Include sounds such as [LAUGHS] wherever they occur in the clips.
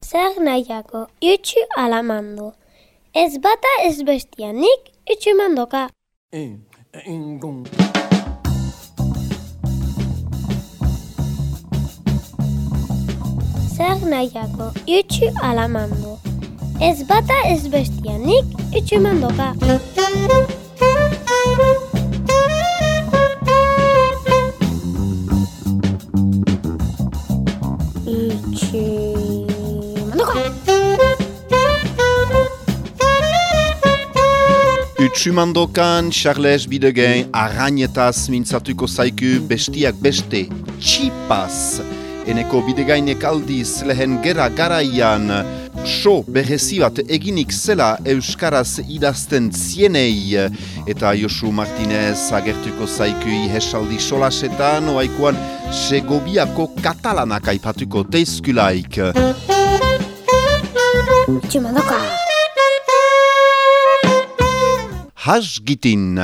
Zer nahiako, itxu alamando. Ez bata ez bestia, nik itxu mandoka. E, ingun. Zer nahiako, itxu alamando. Ez bata ez bestia, nik itxu mandoka. Utsumandokan, Charles Bidegen, arrainetaz mintzatuko zaiku bestiak beste, txipaz. Eneko bidegainek aldiz lehen gera garaian, so bat eginik zela Euskaraz idazten zienei. Eta Josu Martinez agertuko zaiku ihesaldi solasetan, oaikuan Segobiako katalanak aipatuko teizkulaik. Itxu mandoka. Hasgitin.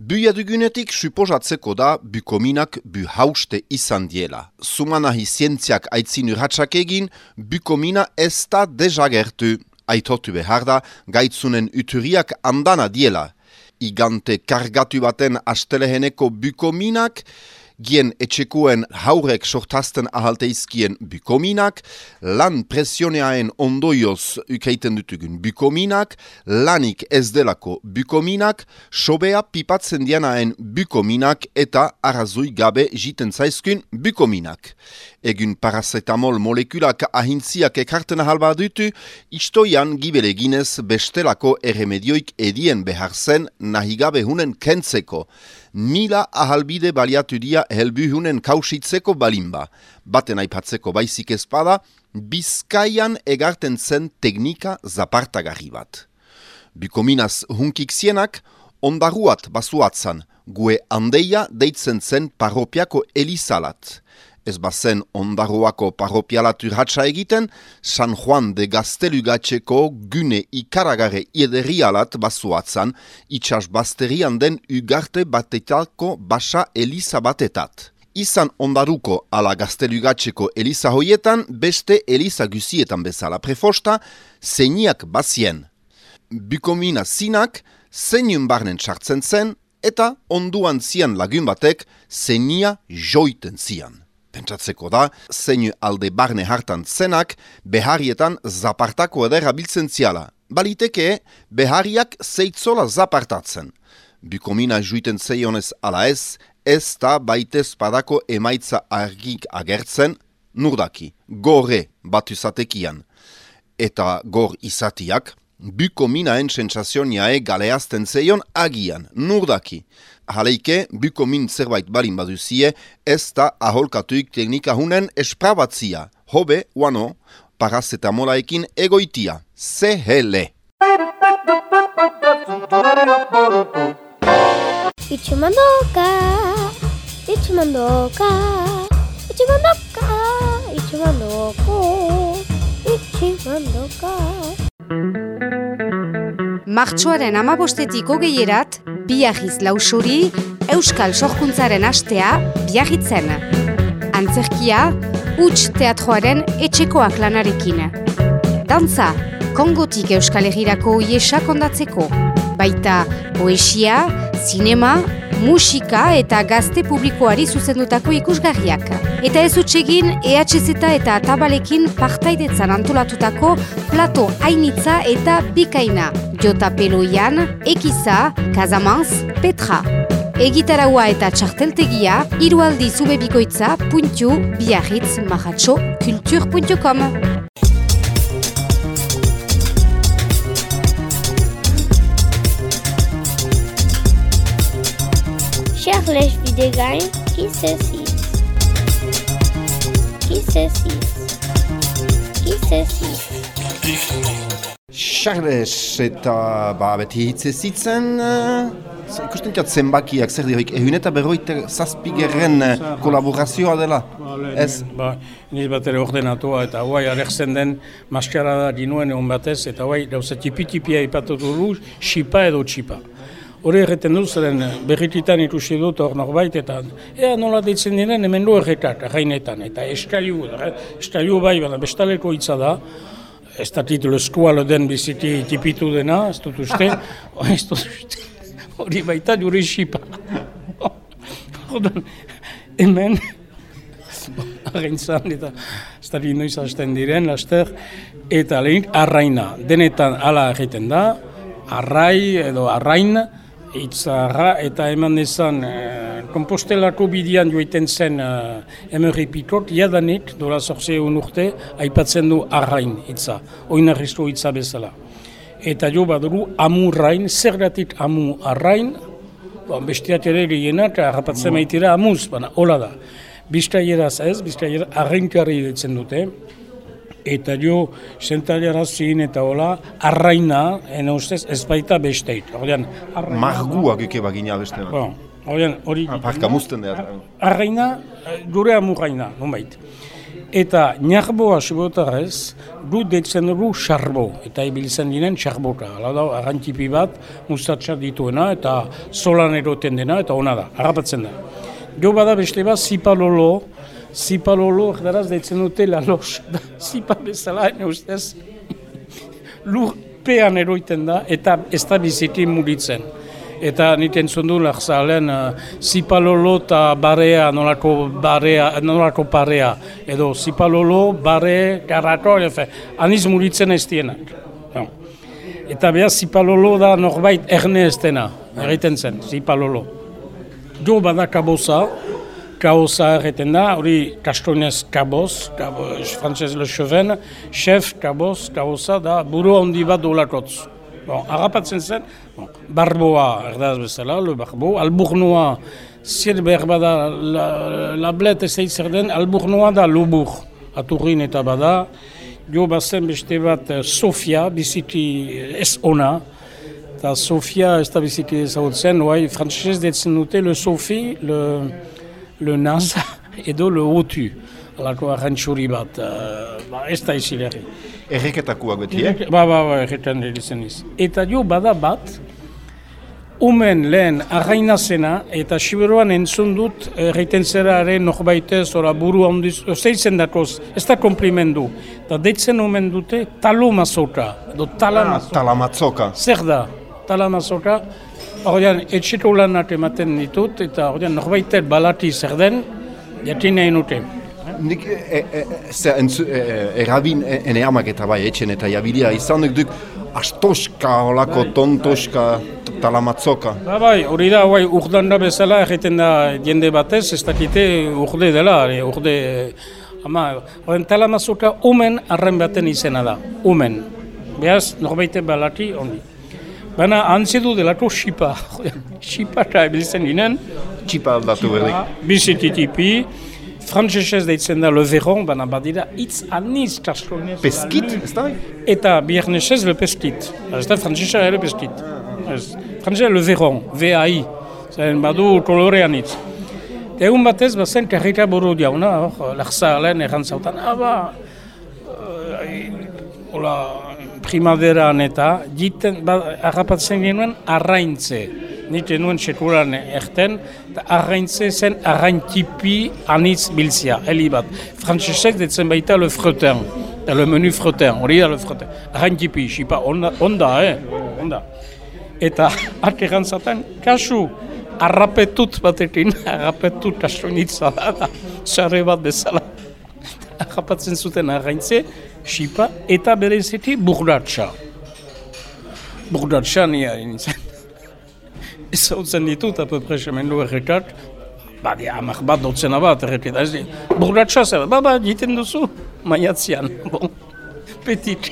Buia dugunetik suposatzeko da bukominak bu hauste izan diela. Sumanahi zientziak aitzin urratxak egin, bukomina ez da dejagertu. Aitotu behar da, gaitzunen uturiak andana diela. Igante kargatu baten asteleheneko bukominak, gien etxekuen haurek sortazten ahalteizkien bukominak, lan presioneaen ondoioz ukeiten dutugun bukominak, lanik ez delako bukominak, sobea pipatzen dianaen bukominak eta arrazui gabe jiten zaizkun bukominak. Egun paracetamol molekulak ahintziak ekarten ahalba dutu, istoian gibele bestelako erremedioik edien behar zen nahigabe hunen kentzeko. Mila ahalbide baliatu dia helbuhunen kausitzeko balimba. Baten aipatzeko baizik ezpada, bizkaian egarten zen teknika zapartagarri bat. Bikominaz hunkik zienak, ondaruat basuatzan, gue handeia deitzen zen parropiako elizalat. Ez bazen ondaroako parropialat urratxa egiten, San Juan de Gaztelugatxeko gune ikaragare iederialat basuatzan, itxas basterian den ugarte batetako basa eliza batetat. Izan ondaruko ala Gaztelugatxeko eliza hoietan, beste eliza guzietan bezala prefosta, zeiniak bazien. Bukomina zinak, zeinun barnen txartzen zen, eta onduan zian lagun batek zeinia joiten zian. Pentsatzeko da, zeinu alde barne hartan zenak, beharietan zapartako edera biltzen ziala. Baliteke, behariak zeitzola zapartatzen. Bukomina juiten zeionez ala ez, ez da baitez padako emaitza argik agertzen, nurdaki, gore batu zatekian. Eta gor izatiak, bukominaen sentsazionae galeazten zeion agian, nurdaki. Haleike, bukomin zerbait balin baduzie, ez da aholkatuik teknika hunen esprabatzia. Hobe, uano, paracetamolaekin egoitia. Zehele. Itxu mandoka. Itxu mandoka. Itxu Martxoaren amabostetiko gehierat, biagiz lausuri, Euskal Sorkuntzaren astea biagitzen. Antzerkia, huts teatroaren etxekoak lanarekin. Dantza, kongotik Euskal Herrirako iesak ondatzeko. Baita poesia, zinema, musika eta gazte publikoari zuzendutako ikusgarriak. Eta ez utxegin EHZ eta Atabalekin partaidetzan antolatutako plato hainitza eta bikaina. Jota Peloian, Ekiza, Kazamans, Petra. Egitaraua eta txarteltegia, irualdi zubebikoitza, puntiu, biarritz, mahatxo, kultur.com. Charles Videgain, qui six Qui six Qui six Charles eta ba, beti hitze zitzen, uh, ikusten diat zenbakiak zer dirik, ehun eta berroite zazpigerren uh, kolaborazioa dela. Ez, Ba, niz bat ere ordenatua eta guai arekzen den maskara da dinuen egon batez eta guai gauza tipi-tipia ipatutu du, xipa edo txipa. Hori erreten du, zeren berrititan ikusi dut hor norbait, eta ea nola deitzen diren hemen du erretat, errainetan, eta estaliu, eh? estaliu bai, baina bestaleko hitza da, ez da titulu eskualo den biziti tipitu dena, ez dut uste, [LAUGHS] ez dut uste, hori baita jure xipa. Hemen, arraintzan eta ez da noiz hasten diren, laster, eta lehenik arraina, denetan ala egiten da, arrai edo arrain, itzarra, eta eman ezan eh, kompostelako bidian joiten zen eh, emerri pikot, jadanik, dola zorze egun urte, aipatzen du arrain itza, oinarrizko itza bezala. Eta jo baduru amurrain, zergatik amu arrain, bon, bestiat ere gehienak, harrapatzen maitira amuz, baina hola da. Bizkaieraz ez, bizkaiera arrainkarri ditzen dute, eta jo sentaliara zin eta hola, arraina, ene ustez, ez baita besteit. Ordean, arraina... Marguak eke bagina beste. Bon, ordean, hori... Parka muzten da. Arraina, eh, gure amurraina, nonbait. Eta narboa sibotarez, gu detzen dugu xarbo, eta ibiltzen dinen xarbota. Hala da, arrantipi bat, mustatxa dituena, eta solan eroten dena, eta ona da, harrapatzen da. Jo bada beste bat, zipalolo, zipalolo, erdaraz deitzen dute la los, zipa bezala, ene ustez, lurpean eroiten da, eta ez da biziti mugitzen. Eta niten zundu lagzalen uh, zipalolo eta barea, nolako barea, nolako parea, edo zipalolo, bare, karako, efe, aniz mugitzen ez dienak. No. Eta behar zipalolo da norbait erne ez dena, egiten zen, zipalolo. Jo bada kaboza, kaosa erreten da, hori kastonez kaboz, kaboz frantzez le cheven, chef kaboz, kaosa da, buru handi bat dolakotz. Bon, Arrapatzen zen, bon, barboa erdaz bezala, le barbo, alburnoa, zir behar bada, la, la blet ez eitzer den, alburnoa da lubur, aturrin eta bada, jo bazen beste bat Sofia, biziki ez ona, eta Sofia ez da biziki ezagutzen, oai, frantzez detzen dute, le Sofi, le le [LAUGHS] edo le otu. Alako arrantxuri bat, uh, ba, ez da izilerri. Erreketakoak beti, eh? Ba, ba, ba, erretan edizen iz. Eta jo, bada bat, umen lehen arraina zena, eta siberuan entzun dut, erreiten zeraren norbaitez, ora buru handiz, zeitzen dakoz, ez da komplimendu. Eta deitzen omen dute, talo mazoka, edo tala Ah, mazoka. Talamatzoka. Zer da, tala Ordean, etxeko lanak ematen ditut, eta ordean norbaitet balati zer den, jatin nahi nuke. Nik e, e, e, ze, entzu, e, e, erabin e, ene amak eta bai etxen eta jabilia izan duk duk astoska, holako tontoska, talamatzoka. Ba bai, hori da, bai, urdan da bezala, egiten da jende batez, ez dakite urde dela, urde... Ama, horren talamazoka umen arren baten izena da, umen. Beaz, norbaite balati, ondi. Baina, antzedu delako xipa, xipa [LAUGHS] eta ebiltzen ginen, Txipa aldatu berdik. bizititipi, frantzesez deitzen da le veron, baina badira hitz aniz kastonez. Peskit, ez da? Eta biernesez le peskit. Ez da frantzesa ere peskit. Ez. Frantzesa le veron, V-A-I. Zeren badu kolorean hitz. Eta egun batez, bazen karrika buru diauna, hor, lagzaren errantzautan, ah ba, eh, hola, primaveran eta, jiten, ba, harrapatzen genuen, arraintze. Nite nuen sekuran erten, arraintze zen arraintipi anitz biltzia, heli bat. Frantzesek detzen baita le fretin, eta le menu fretin, hori da le fretin. Arraintipi, xipa, onda, onda, eh, onda. Eta, [LAUGHS] ark errantzaten, kasu, arrapetut batekin, [LAUGHS] arrapetut kastonitza da, sarre bat bezala. [LAUGHS] Arrapatzen zuten arraintze, xipa, eta berezeti burdatxa. Burdatxa nia nintzen. [LAUGHS] Ez hautzen ditut, apopre semendu errekat, ba, di, amak bat dotzena bat ez di, burdatxa zer, ba, ba, jiten duzu, maiatzean, bon, petit.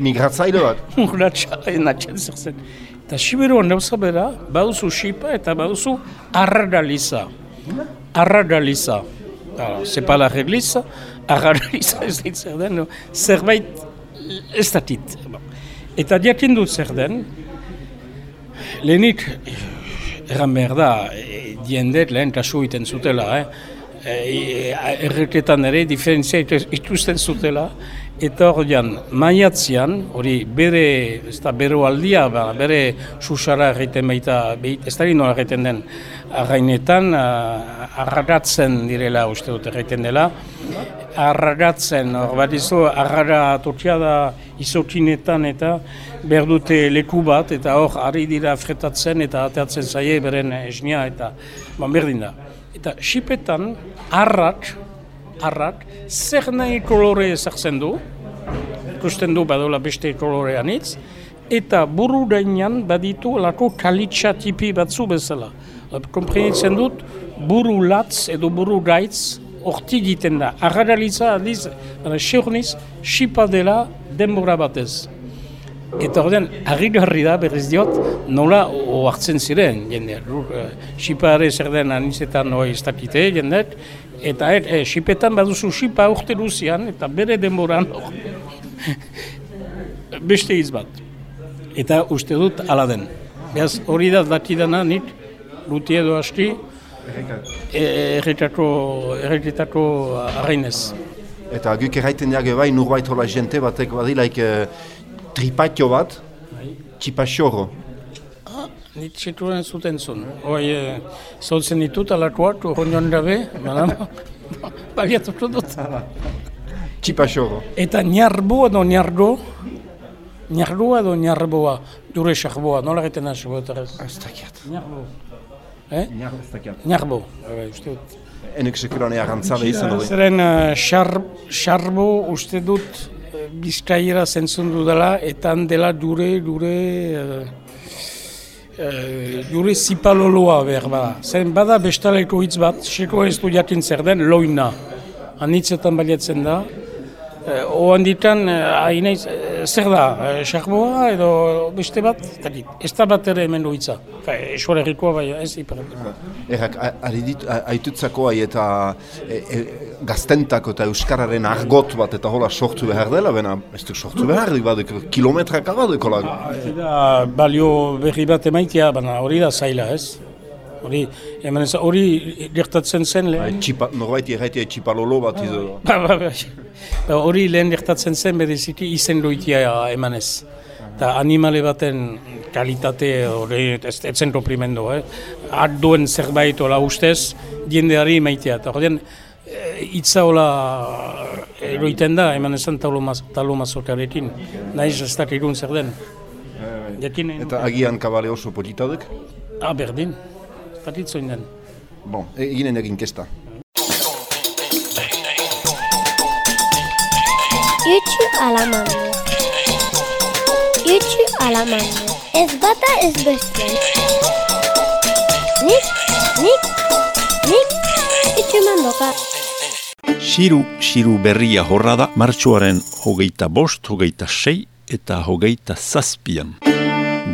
Migratzaile bat. Urratxa, enatzen zer zen. Eta Siberuan gauza bera, bauzu xipa eta bauzu arradaliza. Arradaliza. Alors, c'est pas la regliza, arradaliza [LAUGHS] ez dit zer den, no? zerbait ez datit. Eta diakin dut zer den, lehenik, erran behar da, e, diendet lehen kasu iten zutela, eh? E, erreketan ere diferentzia ituzten zutela, Eta horian, maiatzian, hori bere, ez da bere aldia, ba, bere susara egiten baita, behit, ez da nola egiten den, arrainetan, arragatzen direla uste dut egiten dela, arragatzen, hor bat izo, arraga totia da izotinetan eta behar dute leku bat, eta hor, ari dira fretatzen eta ateatzen zaie beren esnia eta ban berdin da. Eta xipetan, arrak, arrak, zer nahi kolore ezartzen du, ikusten du badola beste kolorean hitz, eta buru dainan baditu lako kalitsa tipi batzu bezala. Komprenitzen dut, buru latz edo buru gaitz orti egiten da. Arradalitza aldiz, seurniz, xipa dela denbora batez. Eta horrean, harri da berriz diot, nola oartzen ziren, jende. Xipa ere zer den anizetan noa iztakite, jende. Eta er, e, xipetan baduzu xipa urte luzian, eta bere denboran [LAUGHS] beste iz bat. Eta uste dut ala den. Beaz hori da datidana nik, luti edo erretako, erretako arrainez. Eta guk erraiten diag bai, nurbait hola jente batek badilaik uh, tripatio bat, bai. txipaxorro. Ah, Nit zituen zuten zuen. Hoi, e, zautzen ditut alakoak, hori gabe, [LAUGHS] baliatuko dut. [LAUGHS] Txipaxorro. Eta niarbo edo niargo, niargoa edo niarboa, dure xarboa, nola egiten da xarboa eta ez? Ez dakiat. Niarbo. Eh? Niarbo, bai, uste dut. Enek sekuran eagantzabe izan hori. Zeren xarbo uh, uste dut uh, bizkaiera zentzun dudala, eta dela dure, dure... Uh, Jure zipaloloa behar bada. Zen bada bestaleko hitz bat, seko ez du jakin zer den, loina. Anitzetan baliatzen da, Eh, Oan ditan, eh, eh, zer da, xarboa edo beste bat, takit, ez da bat ere hemen duitza. Esor errikoa bai, ez ipar. Errak, aitutzako ai eta gaztentako eta euskararen argot bat eta hola sortu behar dela, bena ez du sortu behar, badek, kilometrak abadeko lagu. Ah, balio berri bat emaitia, baina hori da zaila ez. Hori, hemen ez, hori gertatzen zen lehen. Bai, norbait erraitea txipalolo bat izo. Ba, ba, ba. ba, hori lehen gertatzen zen bereziki izen loitia eman ez. Eta animale baten kalitate hori ez, ez zen komprimendu, eh? duen zerbait hola ustez, diendeari maitea. Eta hori, itza hola eroiten da, eman ezan talo mazokarekin. Naiz ez dakikun zer den. Eta agian kabale oso potitadek? Ah, berdin. Zatitzoin den. Bon, eginen egin kesta. Itxu alamando. Itxu alamando. Ez bata ez bestien. Nik, nik, nik, itxu mandoka. Xiru, xiru berria horra da, martxuaren hogeita bost, hogeita sei eta hogeita zazpian.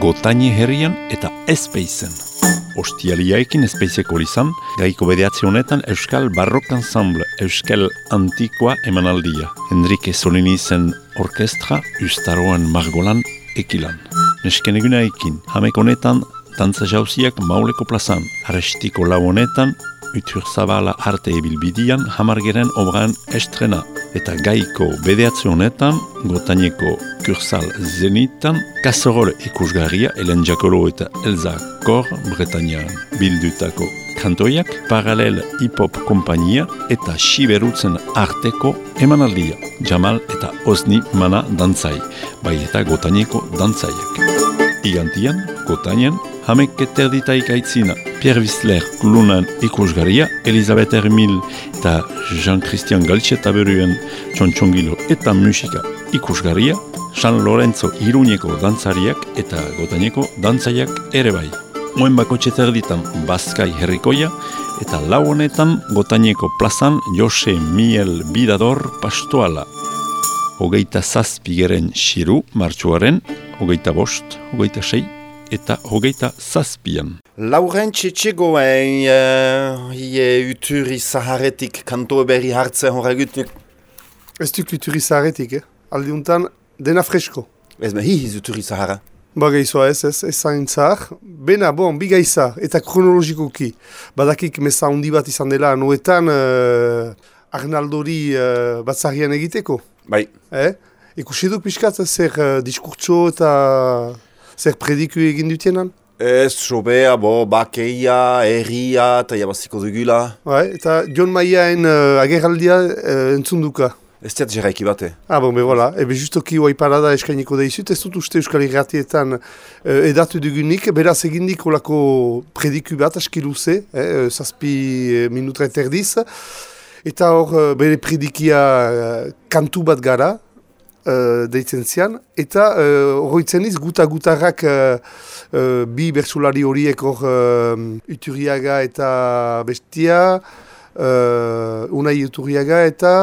Gotaini herrian eta ezpeizen ostialiaekin espeizeko izan, gaiko bedeatze honetan Euskal Barrok Ensemble, Euskal Antikoa emanaldia. Enrique Solinizen orkestra, Ustaroan Margolan ekilan. Nesken egunaekin, hamek honetan, tantza jauziak mauleko plazan, arestiko lau honetan, Utur arte ebilbidian hamargeren obran estrena eta gaiko bedeatze honetan gotaineko kursal zenitan kasorol ikusgarria Elen Jakolo eta Elza Kor Bretañan bildutako kantoiak paralel hip-hop kompainia eta siberutzen arteko emanaldia Jamal eta Osni mana dantzai bai eta gotaineko dantzaiak. Igantian, Gotainan, hamek eterditaik aitzina Pierre Wissler klunan ikusgaria, Elisabeth Hermil eta Jean-Christian Galtxeta beruen txontxongilo eta musika ikusgaria, San Lorenzo Iruñeko dantzariak eta Gotaineko dantzaiak ere bai. Moen bako txeterditan Baskai herrikoia eta lau honetan Gotaineko plazan Jose Miel Bidador Pastoala. Hogeita zazpigeren xiru martxuaren, hogeita bost, hogeita sei, eta hogeita zazpian. Lauren txetxegoen, uh, ie uturi zaharetik kanto berri hartzen horregutik. Ez duk uturi zaharetik, eh? Aldiuntan, dena fresko. Ez me hihiz uturi zahara. Ba gaizoa ez, ez, ez zain zahar. Bena, bon, bi gaiza, eta kronologikoki. Badakik meza hundi bat izan dela, noetan uh, Arnaldori uh, batzarian egiteko. Bai. Eh? Ikusi duk pixkat zer uh, diskurtso eta zer prediku egin dutienan? Ez, sobea, bo, bakeia, erria, eta jabaziko dugula. Bai, eta John Maiaen uh, agerraldia uh, entzun duka. Ez diat jeraiki bate. Ah, bon, be, voilà. Ebe justoki huai parada eskainiko da izut, ez dut uste Euskal Irratietan uh, edatu dugunik, beraz egindik olako prediku bat aski luze, eh, zazpi minutra eterdiz, eta hor bere predikia kantu bat gara, uh, deitzen zian, eta horretzen uh, iz guta-gutarrak uh, uh, bi bertsulari horiek hor uh, Uturiaga eta Bestia, uh, Unai Uturiaga eta...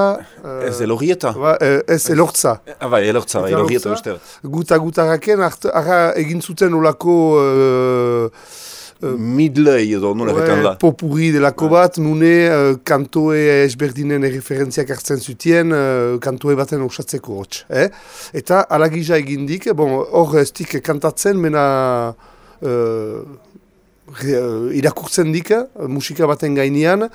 Uh, Ez elorrieta? Ba, ez elortza. Ah, bai, elortza, bai, elorrieta beste. Guta-gutarraken, egin zuten olako... Uh, Midlei edo, nola ouais, da. Popurri delako bat, nune uh, kantoe esberdinen referentziak hartzen zutien, uh, kantoe baten osatzeko hotx. Eh? Eta alagija egindik, bon, hor ez dik kantatzen, mena uh, irakurtzen dik, musika baten gainean,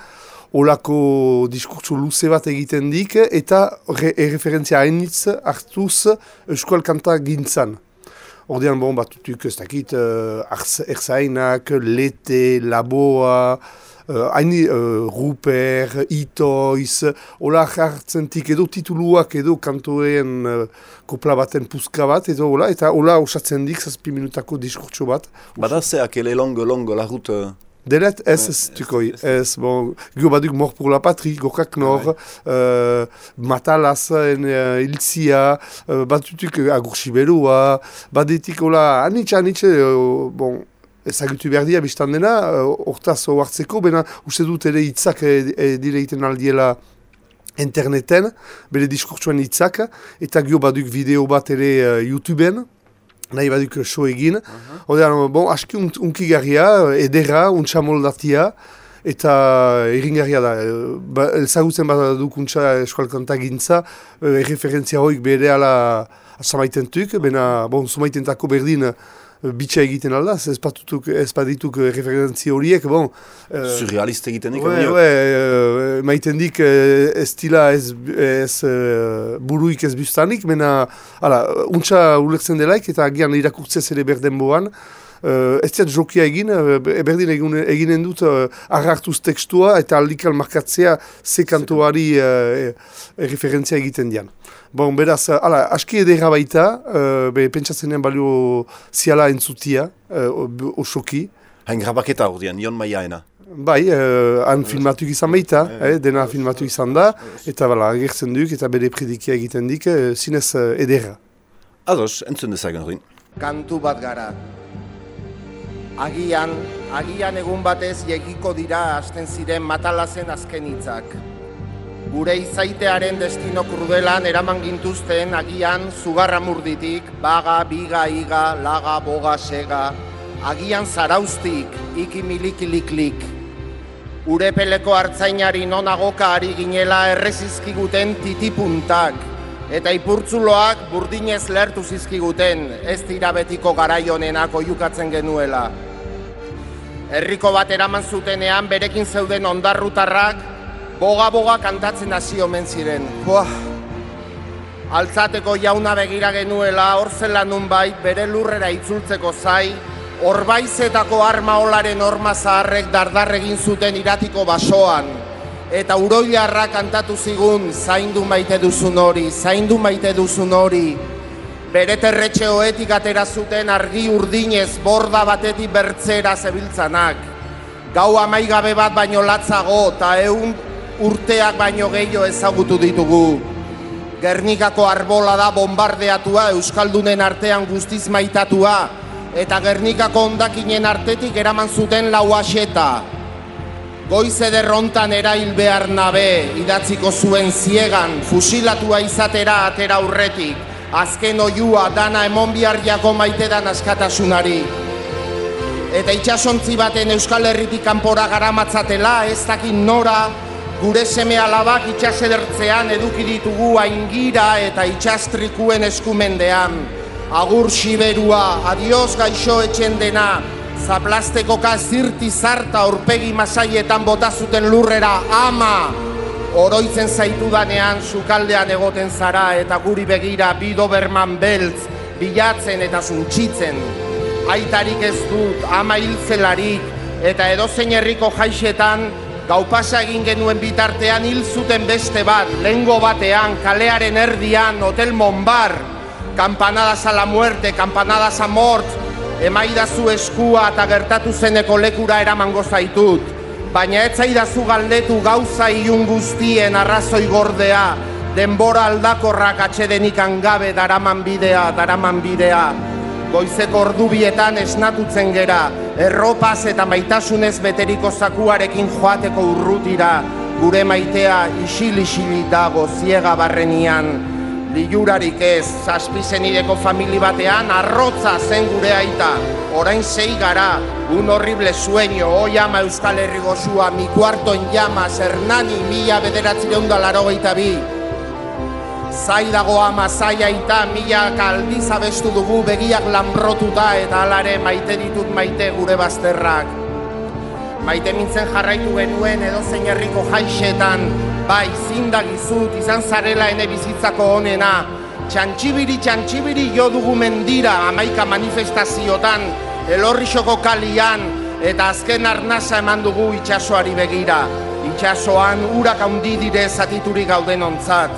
olako diskurtso luze bat egiten dik, eta re, referentzia hainitz hartuz euskal kanta gintzan. Ordean, bon, batutuk ez dakit, uh, erzainak, lete, laboa, uh, haini, uh, ruper, itoiz, hola jartzentik edo tituluak edo kantoen uh, kopla baten puzka bat, edo hola, eta hola osatzen dik, zazpi minutako diskurtso bat. Bada zeak ele longo longo la route... Delet, ez ez tukoi, ez, bon, gio baduk mor pour la patrie, gokak nor, uh, matalaz, en, uh, iltzia, uh, batutuk agur siberua, badetik, hola, anitxe, anitxe, uh, bon, ezagutu behar dia, biztan dena, hortaz uh, oartzeko, bena, uste dut ere hitzak e, e, direiten aldiela interneten, bere diskurtsuen hitzak, eta gio baduk video bat ere uh, YouTubeen, nahi baduk so egin. Uh -huh. bon, aski un, unkigarria, edera, untsa moldatia, eta erringarria da. Ba, ezagutzen bat duk untsa eskualkanta gintza, erreferentzia hoik bere ala asamaitentuk, bena, bon, sumaitentako berdin, bitxa egiten alda, ez padituk referentzi horiek, bon... Uh, Surrealist egiten dik, ouais, ouais, maiten dik ez dila ez, ez uh, buruik ez biztanik, mena, ala, untsa ulertzen delaik, eta agian irakurtzez ere berden boan, Uh, ez diat jokia egin, uh, berdin egin, eginen dut uh, agartuz tekstua eta aldikal markatzea ze kantoari uh, referentzia egiten dian. Bon, beraz, ala, aski edera baita, uh, be, pentsatzenean balio ziala entzutia, uh, osoki. Hain grabaketa hor dian, Ion Maiaena. Bai, uh, han filmatu izan baita, eh, dena filmatu izan da, eta bala, agertzen duk, eta bere predikia egiten dik, uh, zinez uh, edera. Ados, entzun dezagen hori. Kantu bat gara, Agian, agian egun batez jegiko dira hasten ziren matalazen azken hitzak. Gure izaitearen destino krudelan eraman gintuzten agian zugarra murditik, baga, biga, iga, laga, boga, sega, agian zaraustik, iki milikiliklik. Urepeleko hartzainari nonagoka ari ginela errezizkiguten titipuntak, eta ipurtzuloak burdinez lertu zizkiguten, ez dira betiko garaionenak oiukatzen genuela. Herriko bat eraman zutenean berekin zeuden ondarrutarrak boga-boga kantatzen hasi omen ziren. Buah. Altzateko jauna begira genuela hor zela nunbait bere lurrera itzultzeko zai, orbaizetako arma olaren orma zaharrek dardarregin zuten iratiko basoan. Eta uroilarra kantatu zigun, zaindu maite duzun hori, zaindu maite duzun hori, bere terretxe hoetik atera zuten argi urdinez borda batetik bertzera zebiltzanak. Gau amaigabe bat baino latzago eta egun urteak baino gehiago ezagutu ditugu. Gernikako arbola da bombardeatua Euskaldunen artean guztiz maitatua eta Gernikako ondakinen artetik eraman zuten lau aseta. Goiz ederrontan erail behar nabe, idatziko zuen ziegan, fusilatua izatera atera aurretik azken oiua dana emon bihar jako maite dan askatasunari. Eta itxasontzi baten Euskal Herritik kanpora garamatzatela, ez dakin nora, gure seme alabak itxasedertzean eduki ditugu aingira eta itxastrikuen eskumendean. Agur siberua, adios gaixo etxen dena, zaplasteko zirti zarta aurpegi masaietan bota lurrera, ama! oroitzen zaitu danean sukaldean egoten zara eta guri begira bido berman beltz bilatzen eta zuntxitzen. Aitarik ez dut, ama hilzelarik eta edozein herriko jaixetan gau pasa egin genuen bitartean hil zuten beste bat, lengo batean, kalearen erdian, hotel Monbar, kampanadas a la muerte, kampanadas a mort, emaidazu eskua eta gertatu zeneko lekura eramango zaitut baina ez zaidazu galdetu gauza ilun guztien arrazoi gordea, denbora aldakorrak atxedenik angabe daraman bidea, daraman bidea. Goizeko ordubietan esnatutzen gera, erropaz eta maitasunez beteriko zakuarekin joateko urrutira, gure maitea isil-isili dago ziega barrenian. Liurarik ez, zazpizen ideko famili batean, arrotza zen gure aita. Orain zei gara, un horrible sueño, oi ama euskal herri gozua, mi kuarto en llamas, hernani, mila bederatzi da laro bi. Zai dago ama, zai aita, mila kaldiz abestu dugu, begiak lanbrotuta eta alare maite ditut maite gure bazterrak. Maite mintzen jarraitu genuen edo zein herriko jaixetan, bai, zindagizut, izan zarela ene bizitzako honena, txantxibiri, txantxibiri jo dugu mendira, amaika manifestaziotan, elorrixoko kalian, eta azken arnasa eman dugu itxasoari begira. Itxasoan urak handi dire zatiturik gauden ontzat.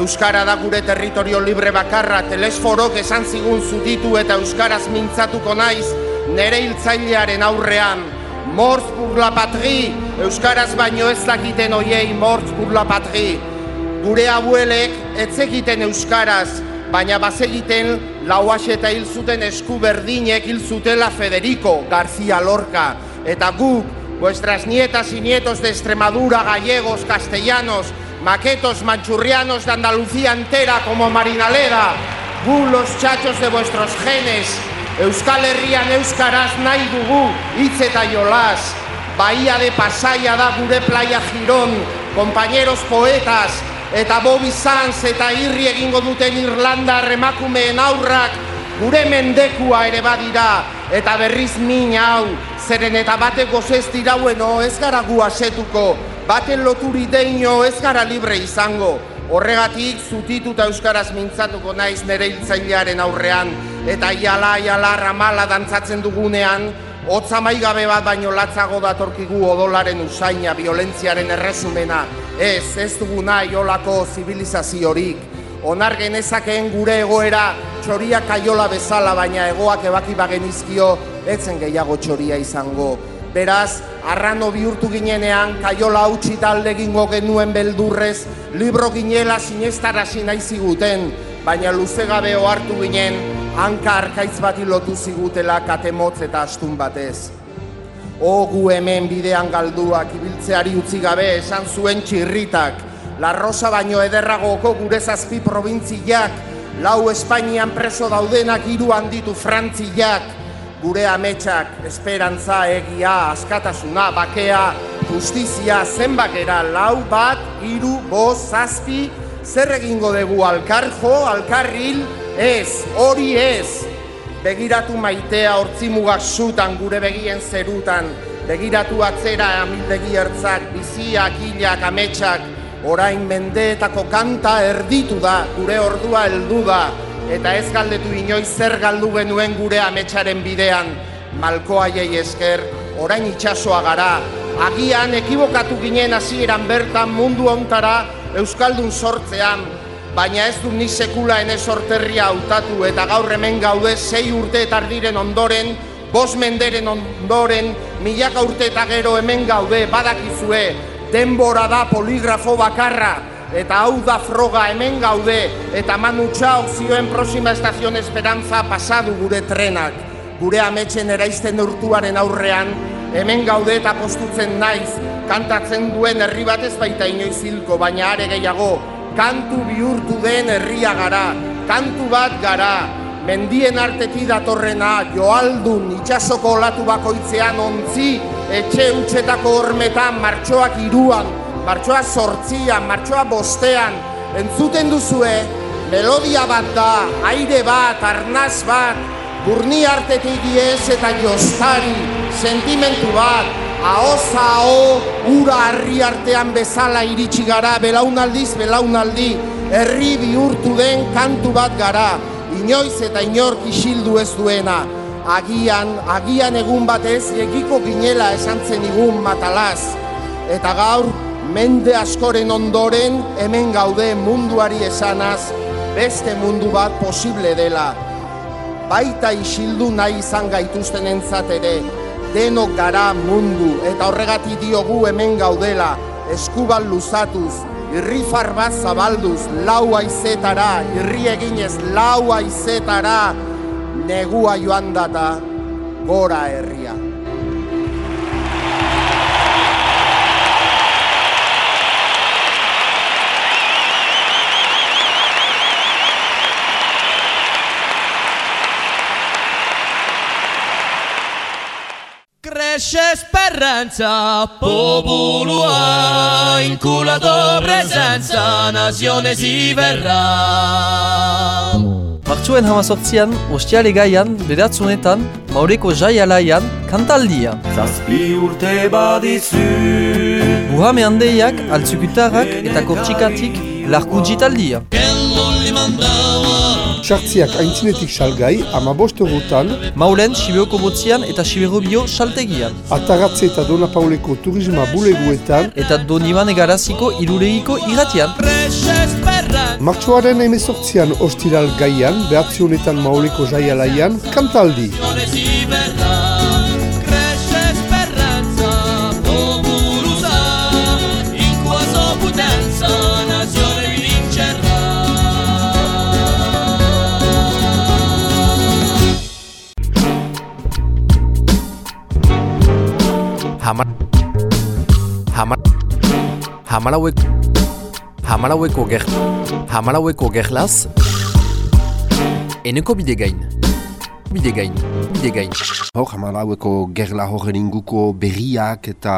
Euskara da gure territorio libre bakarra, telesforok esan zigun zutitu eta Euskaraz mintzatuko naiz, nere hiltzailearen aurrean, Morz pur la patri, Euskaraz baino ez dakiten oiei morz pur la patri. Gure abuelek etzekiten Euskaraz, baina bazegiten lauas eta hil zuten esku berdinek hil zutela Federico García Lorca. Eta guk, vuestras nietas y nietos de Extremadura, gallegos, castellanos, maquetos, manchurrianos de Andalucía entera como Marinaleda, gu los chachos de vuestros genes, Euskal Herrian Euskaraz nahi dugu hitz eta jolas. Bahia de Pasaia da gure playa Giron, compañeros poetas, eta Bobby Sanz eta irri egingo duten Irlanda remakumeen aurrak, gure mendekua ere badira, eta berriz min hau, zeren eta batek gozez diraueno ez gara gu asetuko, baten loturi deino ez gara libre izango. Horregatik, zutituta Euskaraz mintzatuko naiz nere hiltzailearen aurrean, eta iala, iala, ramala dantzatzen dugunean, hotza maigabe bat baino latzago datorkigu odolaren usaina, violentziaren erresumena, ez, ez dugu nahi olako zibilizaziorik. Onar genezakeen gure egoera txoria kaiola bezala, baina egoak ebaki bagenizkio, etzen gehiago txoria izango. Beraz, arrano bihurtu ginenean, kaiola hautsi talde gingo genuen beldurrez, libro ginela sinestarazi nahi ziguten, baina luze gabe ohartu ginen, hanka arkaitz bati lotu zigutela katemotz eta astun batez. O gu hemen bidean galduak ibiltzeari utzi gabe esan zuen txirritak, La Rosa baino ederragoko gure zazpi probintziak, lau Espainian preso daudenak hiru handitu frantziak, gure ametsak, esperantza, egia, askatasuna, bakea, justizia, zenbakera, lau bat, hiru, bost, zazpi, zer egingo dugu alkarjo, alkarril, Ez, hori ez, begiratu maitea hortzimugak zutan gure begien zerutan, begiratu atzera amildegi ertzak, biziak, hilak, ametsak, orain mendeetako kanta erditu da, gure ordua heldu da, eta ez galdetu inoiz zer galdu genuen gure ametsaren bidean, malkoa jei esker, orain itxasoa gara, agian ekibokatu ginen hasieran bertan mundu ontara Euskaldun sortzean, baina ez du ni sekula ene sorterria hautatu eta gaur hemen gaude sei urte eta ardiren ondoren, bos menderen ondoren, milaka urte eta gero hemen gaude badakizue, denbora da poligrafo bakarra, eta hau da froga hemen gaude, eta manutxa zioen prosima estazion esperantza pasadu gure trenak, gure ametxen eraizten urtuaren aurrean, hemen gaude eta postutzen naiz, kantatzen duen herri bat ez baita inoiz hilko, baina are gehiago, kantu bihurtu den herria gara, kantu bat gara, mendien arteti datorrena, joaldun itxasoko olatu bakoitzean ontzi, etxe utxetako hormetan, martxoak iruan, martxoa sortzian, martxoa bostean, entzuten duzue, melodia bat da, aire bat, arnaz bat, burni artetik diez eta jostari, sentimentu bat, Ahoza aho, ura harri artean bezala iritsi gara, belaunaldiz belaunaldi, herri bihurtu den kantu bat gara, inoiz eta inork isildu ez duena. Agian, agian egun batez, egiko ginela esan zen igun matalaz. Eta gaur, mende askoren ondoren, hemen gaude munduari esanaz, beste mundu bat posible dela. Baita isildu nahi izan gaituzten entzat ere, denok gara mundu, eta horregati diogu hemen gaudela, eskubal luzatuz, irri bat zabalduz, lau aizetara, irri eginez lau aizetara, negua joan data, gora herria. Cresce speranza, popolua, inculato presenza, nazione si verrà. Martxoen hamazortzian, ostiale gaian, bedatzunetan, maureko jai alaian, kantaldia. Zazpi urte badizu. Buhame handeiak, altzukutarrak eta kortxikatik, larku jitaldia. Sartziak aintzinetik salgai, ama bost eurotan, Maulen, Sibeoko botzian eta Siberobio saltegian. ataratze eta Dona Pauleko turisma buleguetan, Eta Donibane garaziko irulegiko irratian. Cresce speranza. martxoaren emezortzian ostiral gaian, behatzionetan mauleko jaialaian, kantaldi. Hamar Hamar Hamalauek Hamalaueko ger Hamalaueko gerlaz Eneko bide gain. Bide gain. Bide gain. Hor, hamalaueko gerla horren inguko berriak eta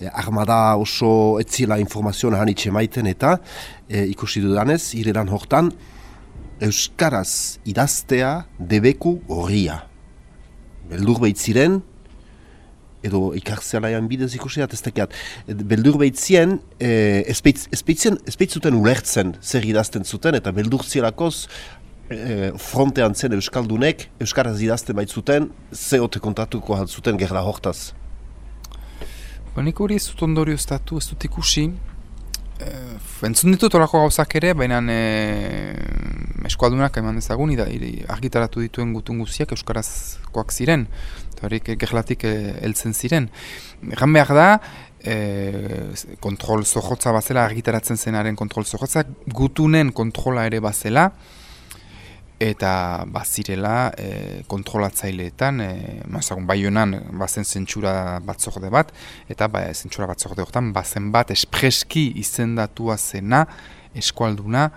eh, armada oso etziela informazioa hanitxe maiten eta eh, ikusi dudanez, ireran hortan, Euskaraz idaztea debeku horria. Beldur behitziren, edo ikartzealaian bidez ikusi dat ez dakiat, beldur behitzien, eh, espeitzien, espeitzuten ulertzen zer idazten zuten, eta beldur zielakoz, eh, frontean zen Euskaldunek, Euskaraz idazten baitzuten, zeote kontatuko zuten gerla hortaz. Ba, nik hori ez dut ondorio ez datu, ez dut ikusi. E, entzun ditut olako gauzak ere, baina e, eskualdunak eman dezagun, ida, argitaratu dituen gutun guziak euskarazkoak ziren, horiek gerlatik e, heltzen ziren. Egan behar da, e, kontrol zohotza bazela, argitaratzen zenaren kontrol zohotza, gutunen kontrola ere bazela, eta bazirela e, kontrolatzaileetan, e, mazagun, bai honan bazen zentsura batzorde bat, eta ba, zentsura batzorde horretan bazen bat espreski izendatua zena eskualduna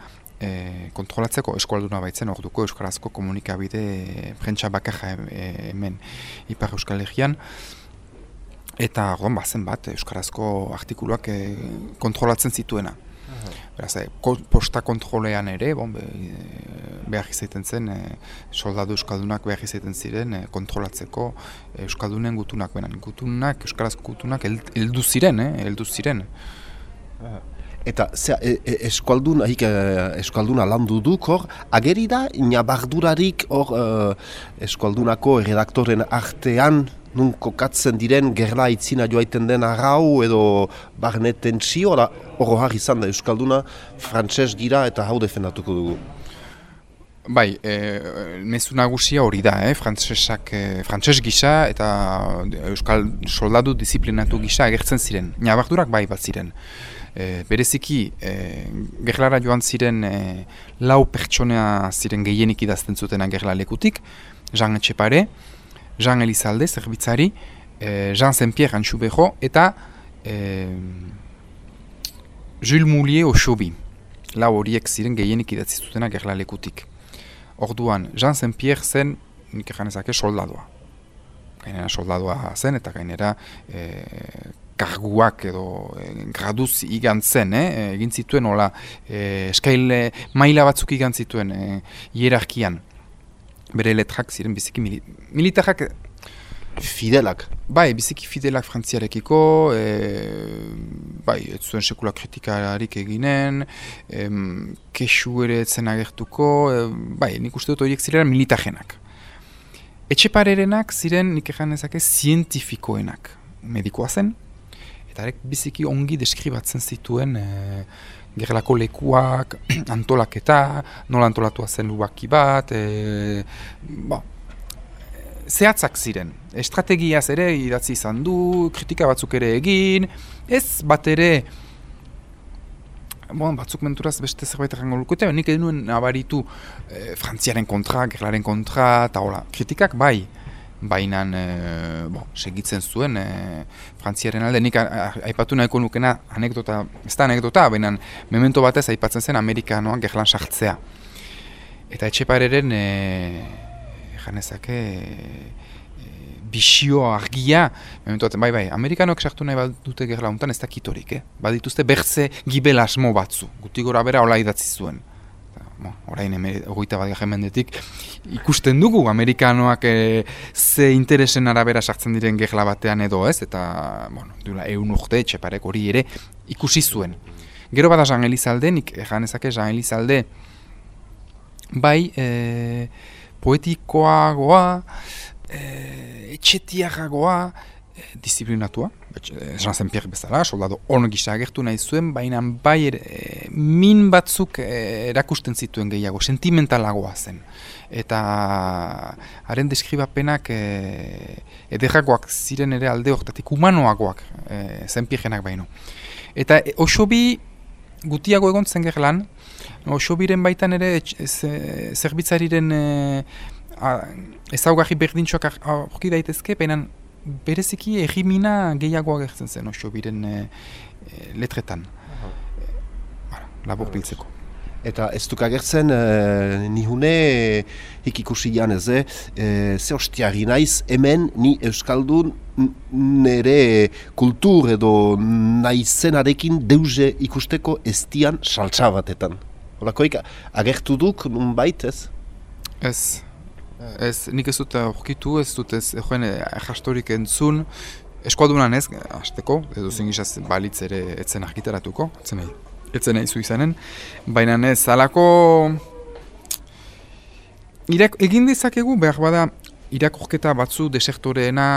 e, kontrolatzeko eskualduna baitzen orduko euskarazko komunikabide e, prentsa bakarra e, hemen Ipar Euskal Herrian, eta orduan bazen bat euskarazko artikuluak e, kontrolatzen zituena. Beraz, eh, ko- posta kontrolean ere, bon, be, eh, behar izaiten zen, eh, soldadu euskaldunak behar izaiten ziren eh, kontrolatzeko eh, euskaldunen gutunak, benan, gutunak, euskarazko gutunak hel- heldu ziren, eh, heldu ziren. Eta zea, e, e, eskualdun, ahik, e, eskualduna landu duk hor, ageri da, inabardurarik hor e, eskualdunako redaktoren artean nun kokatzen diren gerla itzina joaiten den arrau edo barne tentsio, da hor har izan da euskalduna frantses gira eta hau defendatuko dugu. Bai, e, mezu nagusia hori da, eh? frantsesak, e, frantses gisa eta euskal soldadu disiplinatu gisa agertzen ziren. Nabardurak bai bat ziren. E, bereziki, e, gerlara joan ziren e, lau pertsonea ziren gehienik idazten zuten gerla lekutik, Jean Etxepare, Jean Elizalde, zerbitzari, e, Jean Saint-Pierre Antxubejo, eta e, Jules Moulier Osobi. Lau horiek ziren gehienik idatzi zutena gerla lekutik. Orduan, Jean Saint-Pierre zen, nik ezake soldadua. Gainera soldadua zen, eta gainera e, karguak edo e, graduz igan zen, eh? egin zituen hola, e, eskaile maila batzuk igan zituen e, hierarkian. Bere letrak ziren biziki mili militarrak fidelak. Bai, biziki fidelak frantziarekiko, e, bai, ez zuen sekula kritikarik eginen, em, kesu ere etzen agertuko, e, bai, nik uste dut horiek zirela militajenak. Etxeparerenak ziren nik egan ezake zientifikoenak. Medikoa zen, arek biziki ongi deskribatzen zituen e, gerlako lekuak, [CLEARS THROAT] antolaketa, nola antolatua zen lubaki bat, e, ba, zehatzak ziren. Estrategiaz ere idatzi izan du, kritika batzuk ere egin, ez bat ere, bon, batzuk menturaz beste zerbait errango lukute, nik edunuen nabaritu e, frantziaren kontra, gerlaren kontra, eta hola, kritikak bai, baina e, bon, segitzen zuen e, frantziaren alde, nik aipatu nahiko nukena anekdota, ez da anekdota, baina memento batez aipatzen zen Amerikanoan gerlan sartzea. Eta etxepareren, e, janezake e, bisio argia, mementuatzen, bai, bai, amerikanok sartu nahi bat dute gerla honetan ez dakitorik, eh? Badituzte bertze gibel asmo batzu, guti gora bera hola idatzi zuen. Bo, orain ogoita bat mendetik ikusten dugu amerikanoak e, ze interesen arabera sartzen diren gerla batean edo ez, eta, bueno, duela eun urte, txeparek hori ere ikusi zuen. Gero bada Jean Elizalde, nik ezake Jean Elizalde, bai, e, poetikoagoa, e, etxetiagagoa, e, disiplinatua, Jean Saint-Pierre bezala, soldado on gisa agertu nahi zuen, baina bai ere, e, min batzuk e, erakusten zituen gehiago, sentimentalagoa zen. Eta haren deskribapenak e, ederragoak ziren ere alde horretatik, humanoagoak e, Saint-Pierrenak baino. Eta e, osobi gutiago egon zen gerlan, Osobiren baitan ere zerbitzariren e, ezaugarri berdintxoak aurki daitezke, baina bereziki egimina gehiago agertzen zen Osobiren e, e, letretan. Uh labur biltzeko. Eta ez duk agertzen, e, nihune e, ikikusi janez, e, ze hostiari naiz, hemen ni Euskaldun nire kultur edo naizenarekin deuze ikusteko estian saltsa batetan. Holakoik, agertu duk, nun bait, ez? Ez. Ez, nik ez dut aurkitu, ez dut ez joen jastorik entzun. Eskuadunan ez, azteko, edo zingizaz balitz ere etzen argitaratuko, etzen nahi, etzen nahi zu izanen. Baina ez, alako... Irak, egin dezakegu, behar bada, irakurketa batzu desektoreena,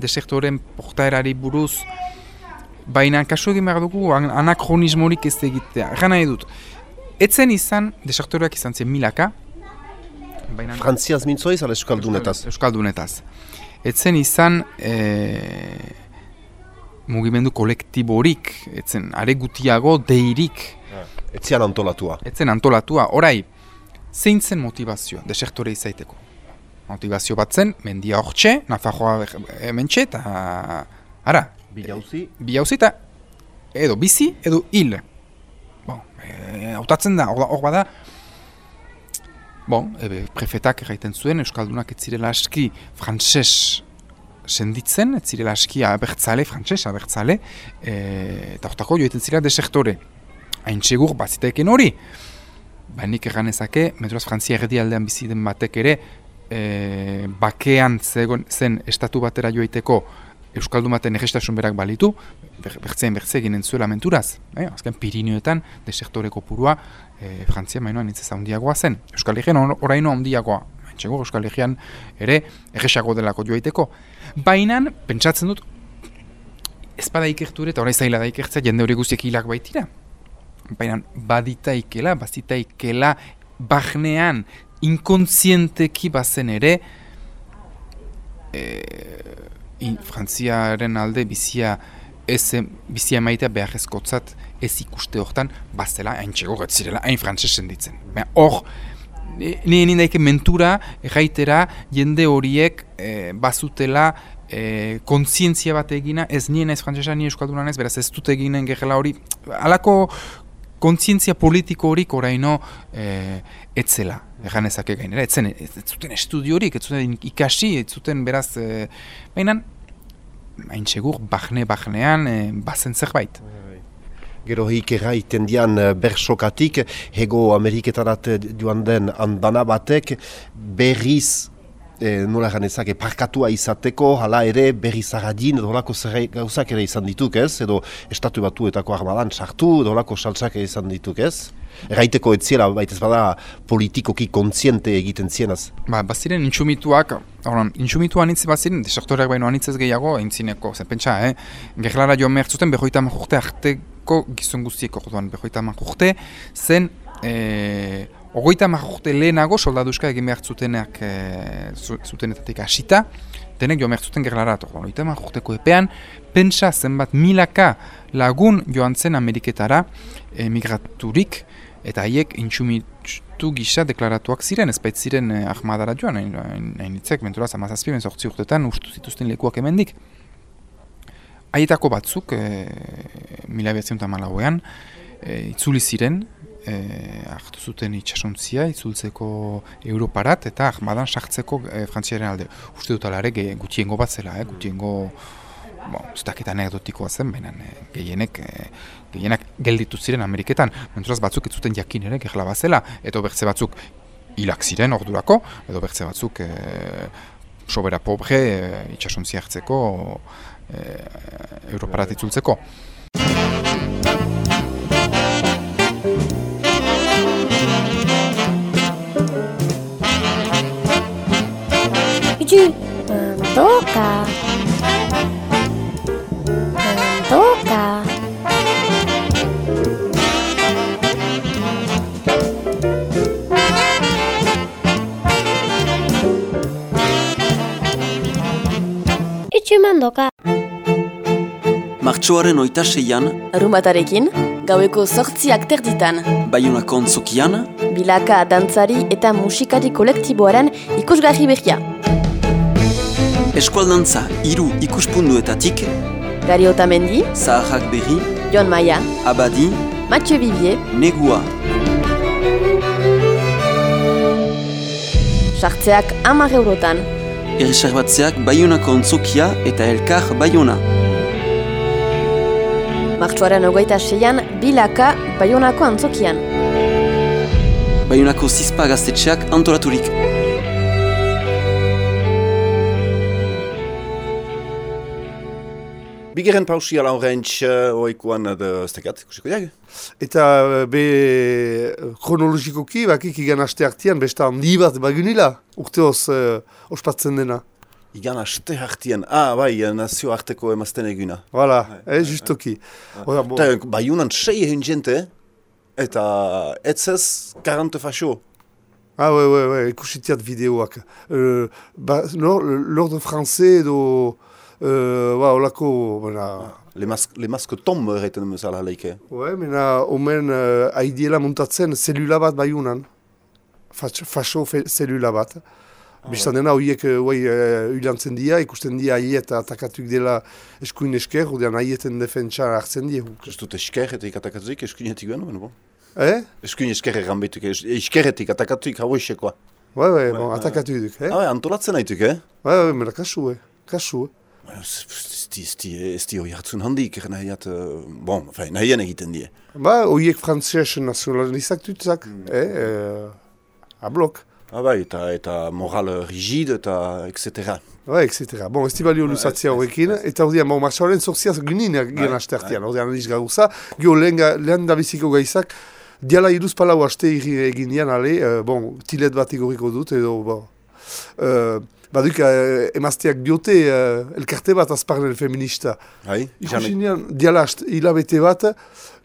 desektoren portaerari buruz, baina kasu egin behar dugu anakronismorik ez egitea. Egan nahi dut, Etzen izan, desaktoreak izan zen milaka. Baina... Frantziaz mintzoa izan Euskaldunetaz. Euskaldunetaz. Etzen izan e... mugimendu kolektiborik, etzen are gutiago deirik. Ah, etzian antolatua. Etzen antolatua. Orai, zein zen motivazioa desektore izaiteko? Motivazio bat zen, mendia hortxe, nafajoa hementxe, eta... Ara. Bilauzi. Bilauzi eta edo bizi, edo hil hautatzen da, hor bada, bon, ebe, prefetak erraiten zuen, Euskaldunak ez zirela aski frantses senditzen, ez zirela aski abertzale, frantses abertzale, e, eta hortako joetan zirela desektore. Hain txegur, baziteken hori, ba nik ezake, metroaz frantzia erdi aldean biziden batek ere, e, bakean zen estatu batera joiteko Euskaldun baten egestasun berak balitu, bertzean bertze eginen zuela menturaz. Eh? Azken Pirinioetan, desektoreko purua, e, Frantzia mainoan nintzeza handiagoa zen. Euskal Herrian oraino handiagoa. Txego, Euskal Herrian ere egesago delako joaiteko. Baina, pentsatzen dut, ez bada ikerture eta horrein zaila da ikertzea jende hori guztiek hilak baitira. Baina, badita ikela, bazita ikela, bahnean, inkontzienteki bazen ere, e, in, frantziaren alde bizia ez bizia maitea beharrezkotzat ez ikuste hortan bazela hain txego zirela hain frantzesen ditzen. Hor, ni egin daike mentura erraitera jende horiek e, bazutela e, kontzientzia bat egina ez nien ez frantzesa ni euskaldunan ez beraz ez dut eginen gerela hori alako kontzientzia politiko horik oraino e, etzela egan ezake gainera, etzen, ez, ez zuten estudiorik, ez zuten ikasi, ez zuten beraz, e, baina, hain segur, bahne-bahnean, e, bazen zerbait. Bai, bai. Gero hik erraiten dian e, bersokatik, hego Ameriketarat joan den andana batek berriz e, nola ganezake parkatua izateko, hala ere berri zagadin, dolako gauzak ere izan dituk ez, edo estatu batuetako armadan sartu, dolako saltsak ere izan dituk ez. Erraiteko etziela, baitez bada politikoki kontziente egiten zienaz. Ba, baziren intxumituak, oran, intxumitu anitz baziren, desektoreak baino anitzez gehiago, entzineko, zen pentsa, eh? Gerlara joan behar zuten, behoita urte arteko gizon guztieko, orduan, behoita urte, zen, e, ogoita urte lehenago soldaduska egin behar zutenak, e, zutenetatik hasita, denek joan behar zuten gerlara, orduan, ogoita urteko epean, pentsa zenbat milaka lagun joan zen Ameriketara emigraturik, eta haiek intsumitu gisa deklaratuak ziren, ez ziren eh, ahmadara joan, hain hitzek, benturaz, amazazpi, benzortzi urtetan, ustu zituzten lekuak emendik. Haietako batzuk, e, mila behatzen eta malauean, e, itzuli ziren, e, hartu zuten itxasontzia, itzultzeko Europarat, eta ahmadan sartzeko e, frantziaren alde. Uste dut alare, gutiengo bat zela, eh, gutiengo bon, zutaketa anekdotikoa zen, baina e, gehienek, e, gehienak gelditu ziren Ameriketan. Menturaz batzuk ez zuten jakin ere gerla bazela, edo bertze batzuk hilak ziren ordurako, edo bertze batzuk e, sobera pobre e, itxasontzia hartzeko, e, Europarat itzultzeko. Itxu. Mandoka. Itxu, mandoka. Martxoaren oita seian, Arumatarekin, gaueko sortziak terditan, Bayonako ontzokian, bilaka dantzari eta musikari kolektiboaren ikusgarri behia. eskualdantza hiru ikuspunduetatik, Gari Otamendi, Zaharrak berri, Jon Maia, Abadi, Mathieu Vivier, Negua. sartzeak amar eurotan. Erreserbatzeak Bayonako ontzokia eta Elkar Bayona. Martxoaren ogoita seian, bilaka Bayonako antzokian. Bayonako zizpa gaztetxeak antolaturik. Bigeren pausia laurentz, uh, oikoan, uh, ez tekat, kusiko diag? Eta eh, be kronologikoki, bakik igan aste artian, besta handi bat bagunila, urteoz uh, ospatzen dena. Igan aste hartian, ah, bai, nazio arteko emazten eguna. Voilà, eh, justoki. Oda, bo. Eta baiunan sei egin jente, eta etzez 40 faso. Ah, ouais, ouais, ouais, ikusitiat videoak. Uh, ba, no, l'ordre français edo, uh, ba, olako, bena... Le, mas le masque tombe erraiten bezala leike. Ouais, mena, omen uh, aidiela muntatzen zelula bat baiunan. Fas- Faso fe- zelula bat. Bistan dena, horiek uh, uh, ulantzen dira, ikusten dira haiet atakatuk dela eskuin esker, odean haieten defentsa hartzen dira. Ez dut esker eta ikatakatuik eskuinetik bueno, bon. Eh? Eskuin esker erranbetuk, es- eskerretik atakatuik hau esekoa. Ouais, ouais, bon, atakatu duk, eh? Ah, bai, antolatzen haituk, eh? Ouais, ouais, mena kasu, eh? Kasu, eh? Ez di- di- di hoi hartzun handik, nahiat, uh, bon, fein, nahian egiten die. Ba, horiek frantzias nazionalizak tutzak, eh? eh, a blok. Ah, bai, eta, eta moral rigid eta et cetera. Ouais, etc. Bon, ez balio luzatzea horrekin, eta ordean, bon, marxoaren sortziaz ginen gen aste artean, ordean analiz gauza, gio lehen, lehen da biziko gaizak, diala iruz palau aste iri- egin dian, ale, uh, bon, tilet bat igoriko dut, edo, bon, uh, baduk, uh, emazteak diote, uh, elkarte bat azparnen feminista. Hai, Ikusinean, diala aste, hilabete bat,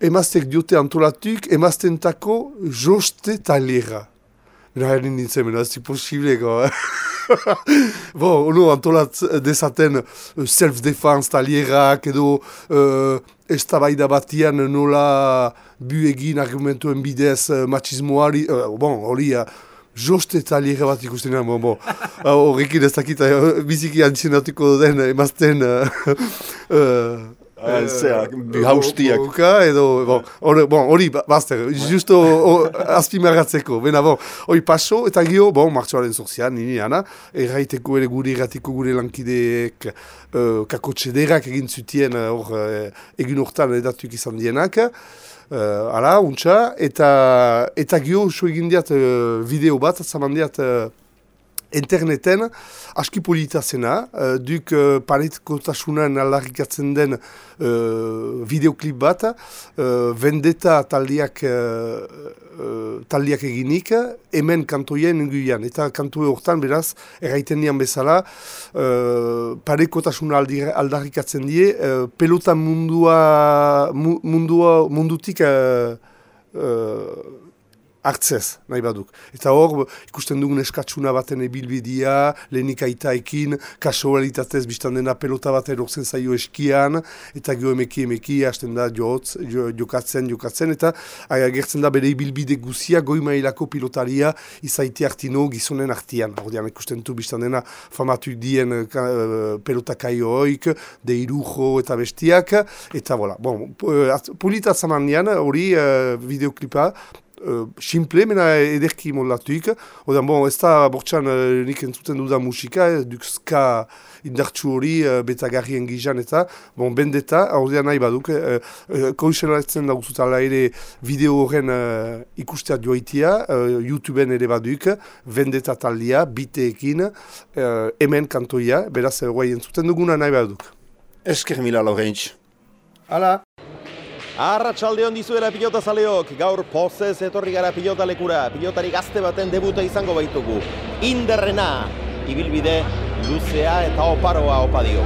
emazteak diote antolatuk, emaztentako joste talera. Mena herrin nintzen, mena ez posibleko, eh? [LAUGHS] bon, ono antolat dezaten uh, self-defense talierak edo uh, eztabaida batian nola bu egin argumentuen bidez uh, machismoari, uh, bon, hori uh, joste taliera bat ikusten uh, [LAUGHS] horrekin ez dakit, uh, biziki antzinatuko den emazten uh, uh, [LAUGHS] Ah, bu haustiak. Oka, edo, bon, hori, bon, hori, ba- bazter, justo azpimarratzeko, bena, bon, hori paso, eta gio, bon, martxoaren sortzian, nini ana, erraiteko ere gure erratiko gure lankideek uh, kakotxederak egin zutien, uh, hor, uh, egin hortan edatuk izan dienak, uh, ala, untxa, eta, eta gio, so egin diat uh, video bat, zaman diat, uh, interneten aski polita zena, uh, duk uh, paretkotasunan aldarrikatzen den uh, videoklip bat, uh, vendeta taldiak, uh, uh, taldiak eginik, hemen kantoien inguian. Eta kantoe hortan, beraz, erraiten nian bezala, uh, parekotasuna aldarrikatzen die, uh, pelota mundua, mundua mundutik uh, uh, hartzez, nahi baduk. Eta hor, ikusten dugun eskatsuna baten ebilbidia, lehenik aitaekin, kasualitatez biztan dena pelota bat erortzen zaio eskian, eta gio emeki emeki, hasten da jotz, jo, jokatzen, jokatzen, eta agertzen da bere ibilbide guzia, goi mailako pilotaria, izaiti hartino gizonen artian. Hordian, ikusten du biztan dena famatu dien uh, pelota kaioik, de irujo eta bestiak, eta bola. Bon, polita zaman hori uh, videoklipa, uh, simple, mena ederki mollatuik. Odan, bon, ez da bortxan uh, nik entzuten dudan musika, eh, duk ska indartsu hori uh, betagarrien gizan eta, bon, bendeta, ordean nahi baduk, uh, uh, koizelatzen dauzutala ere video horren uh, ikustea joaitia, uh, YouTubeen ere baduk, bendeta taldia, biteekin, uh, hemen kantoia, beraz, guai entzuten duguna nahi baduk. Esker mila laurentz. Hala! Arratxalde hon dizuela pilota zaleok, gaur pozez etorri gara pilota lekura, pilotari gazte baten debuta izango baitugu. Inderrena, ibilbide, luzea eta oparoa opa dio.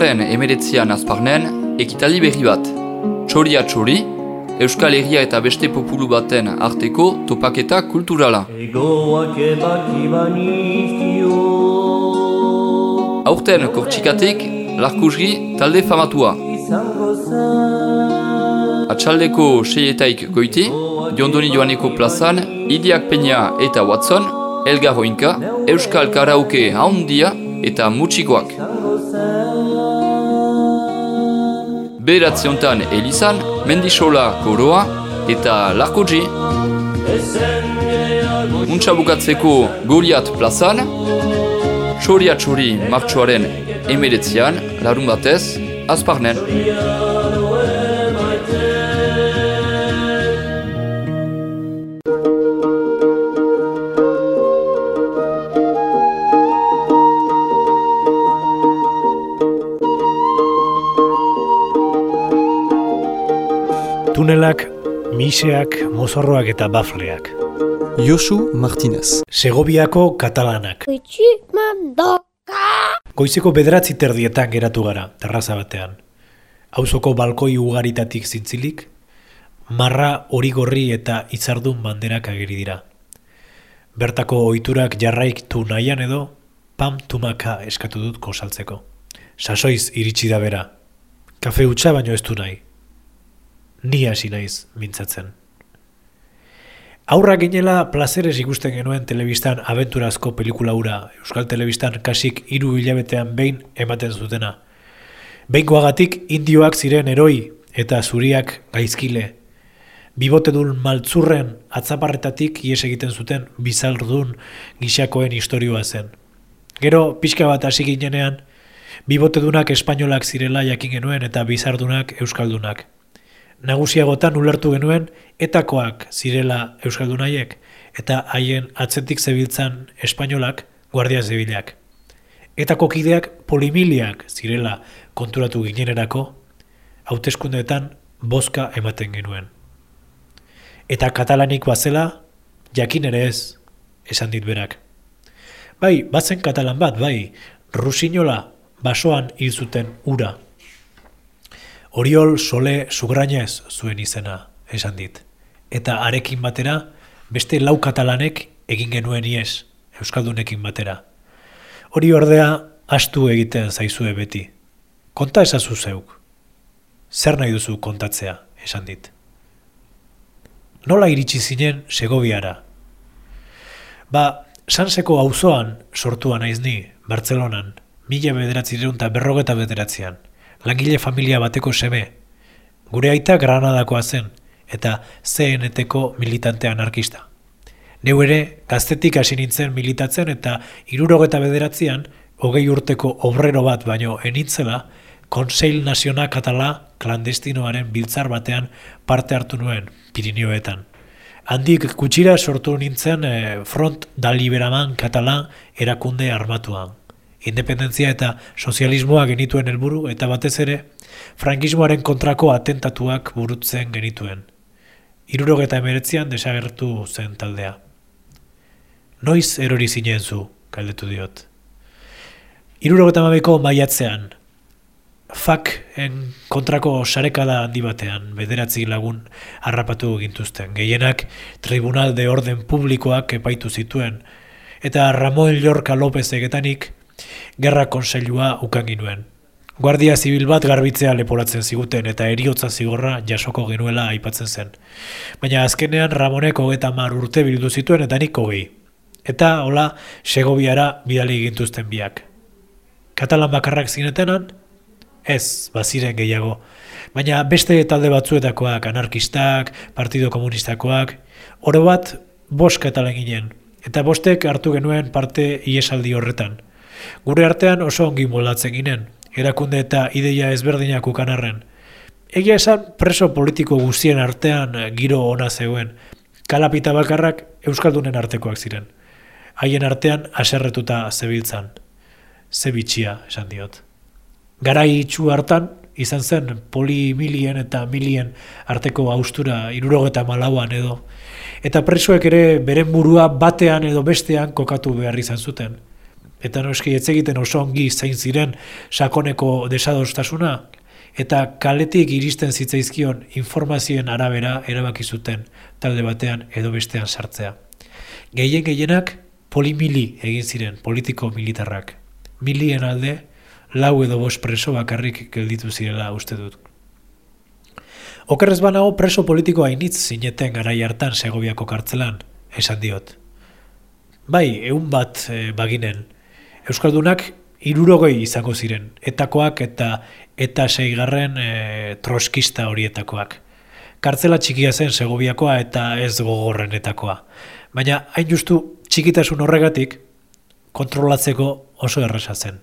Martxoaren emeretzian azparnen, ekitaldi berri bat. Txoria txori, Euskal Herria eta beste populu baten arteko topaketa kulturala. Aurten kortxikatik, larkusgi talde famatua. Atxaldeko seietaik goiti, Diondoni Joaneko plazan, Idiak Peña eta Watson, Elgar Hoinka, Euskal Karaoke haundia eta mutxikoak. Bederatziontan Elizan, Mendisola Koroa eta Larkodji. Untxa bukatzeko Goliat plazan, Txoria txori martxoaren emeretzian, larun batez, azparnen. Miseak, mozorroak eta bafleak. Josu Martinez. Segobiako katalanak. Itxi mandoka! Goizeko bederatzi terdietan geratu gara, terraza batean. Auzoko balkoi ugaritatik zintzilik, marra hori gorri eta itzardun banderak ageri dira. Bertako ohiturak jarraiktu nahian edo, pam tumaka eskatu dut kosaltzeko. Sasoiz iritsi da bera. Kafe utxa baino ez du nahi. Ni hasi naiz mintzatzen. Aurra ginela plazeres ikusten genuen telebistan abenturazko pelikula hura, Euskal Telebistan kasik hiru hilabetean behin ematen zutena. Behinkoagatik indioak ziren eroi eta zuriak gaizkile. Bibotedun maltzurren atzaparretatik ies egiten zuten bizaldun gixakoen historioa zen. Gero pixka bat hasi ginenean, bibotedunak espainolak zirela jakin genuen eta bizardunak euskaldunak nagusiagotan ulertu genuen etakoak zirela euskaldunaiek eta haien atzetik zebiltzan espainolak guardia zibilak. Etako kideak polimiliak zirela konturatu ginenerako hauteskundeetan bozka ematen genuen. Eta katalanik bazela jakin ere ez esan dit berak. Bai, bazen katalan bat, bai, rusinola basoan hil zuten ura. Oriol Sole Sugrañez zuen izena, esan dit. Eta arekin batera, beste lau katalanek egin genuen ies, Euskaldunekin batera. Hori ordea, astu egiten zaizue beti. Konta esazu zeuk. Zer nahi duzu kontatzea, esan dit. Nola iritsi zinen Segobiara? Ba, Sanseko auzoan sortua naiz ni, Bartzelonan, mila bederatzireun eta berrogeta bederatzean langile familia bateko seme. Gure aita Granadakoa zen, eta CNT-ko militante anarkista. Neu ere, gaztetik hasi nintzen militatzen eta irurogeta bederatzean, hogei urteko obrero bat baino enitzela, Konseil Naziona Katala klandestinoaren biltzar batean parte hartu nuen, Pirinioetan. Handik kutsira sortu nintzen eh, Front da Liberaman Katala erakunde armatuan independentzia eta sozialismoa genituen helburu eta batez ere frankismoaren kontrako atentatuak burutzen genituen. Irurogeta emeretzian desagertu zen taldea. Noiz erori zinen zu, kaldetu diot. Irurogeta mabeko maiatzean, fak en kontrako sarekada handi batean, bederatzi lagun harrapatu gintuzten. Gehienak tribunal de orden publikoak epaitu zituen, eta Ramon Llorca López egetanik, gerra konseilua ukan ginuen. Guardia zibil bat garbitzea leporatzen ziguten eta eriotza zigorra jasoko genuela aipatzen zen. Baina azkenean Ramonek hogeta mar urte bildu zituen eta nik hogei. Eta, hola, segobiara bidali gintuzten biak. Katalan bakarrak zinetenan? Ez, baziren gehiago. Baina beste talde batzuetakoak, anarkistak, partido komunistakoak, oro bat, bost katalan ginen. Eta bostek hartu genuen parte iesaldi horretan. Gure artean oso ongi moldatzen ginen, erakunde eta ideia ezberdinak ukanarren. Egia esan preso politiko guztien artean giro ona zegoen, kalapita bakarrak Euskaldunen artekoak ziren. Haien artean aserretuta zebiltzan. Zebitxia, esan diot. Garai itxu hartan, izan zen polimilien eta milien arteko austura irurogeta malauan edo. Eta presoek ere beren burua batean edo bestean kokatu behar izan zuten Eta noski ez egiten oso ongi zain ziren sakoneko desadostasuna, eta kaletik iristen zitzaizkion informazioen arabera erabaki zuten talde batean edo bestean sartzea. Gehien gehienak polimili egin ziren politiko militarrak. Milien alde lau edo bost preso bakarrik gelditu zirela uste dut. Okerrez banago preso politiko hainitz zineten garai hartan Segoviako kartzelan, esan diot. Bai, egun bat e, baginen. Euskaldunak irurogei izango ziren, etakoak eta eta seigarren e, troskista horietakoak. Kartzela txikia zen Segoviakoa eta ez gogorrenetakoa. Baina hain justu txikitasun horregatik kontrolatzeko oso erresa zen.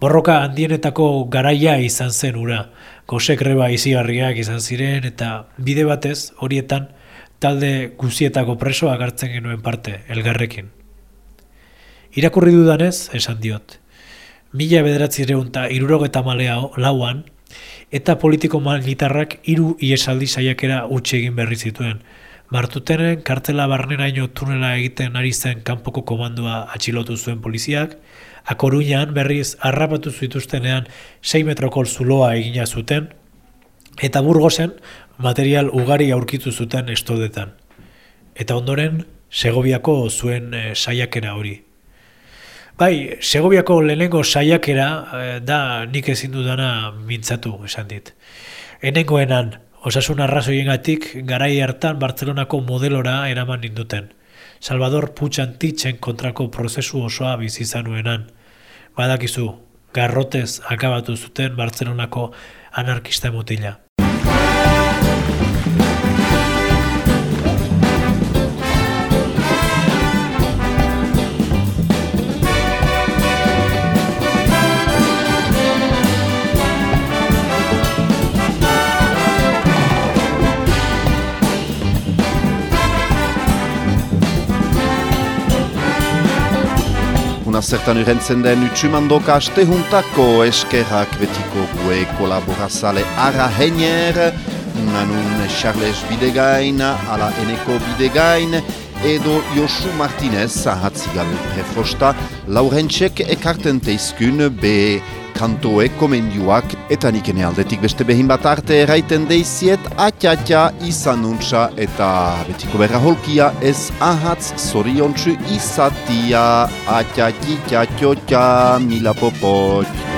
Borroka handienetako garaia izan zen ura, gosek reba izigarriak izan ziren eta bide batez horietan talde guzietako presoak hartzen genuen parte, elgarrekin. Irakurri dudanez, esan diot, mila bederatzireun eta irurogeta malea lauan, eta politiko militarrak hiru iesaldi saiakera utxe egin berri zituen. Martutenen kartela barneraino tunela egiten ari zen kanpoko komandua atxilotu zuen poliziak, Akoruñan berriz harrapatu zituztenean 6 metroko zuloa egina zuten, eta burgozen material ugari aurkitu zuten estodetan. Eta ondoren, Segoviako zuen e, saiakera hori. Bai, Segoviako lehenengo saiakera e, da nik ezin dudana mintzatu, esan dit. Enengoenan, osasun arrazoiengatik garai hartan Bartzelonako modelora eraman ninduten. Salvador Putxantitzen kontrako prozesu osoa bizizanuenan. Badakizu, garrotez akabatu zuten Bartzelonako anarkista mutila. Zertan urentzen den utsumandoka astehuntako eskerrak betiko gue kolaborazale ara heiner, nanun Charles Bidegain, ala Eneko Bidegain, edo Josu Martinez, ahatzigabe prefosta, laurentxek ekarten teizkun be kantoe komendioak eta nikene aldetik beste behin bat arte eraiten deiziet atxatxa izan nuntza eta betiko berra holkia ez ahatz zoriontsu izatia atxatxi txatxotxa mila popot.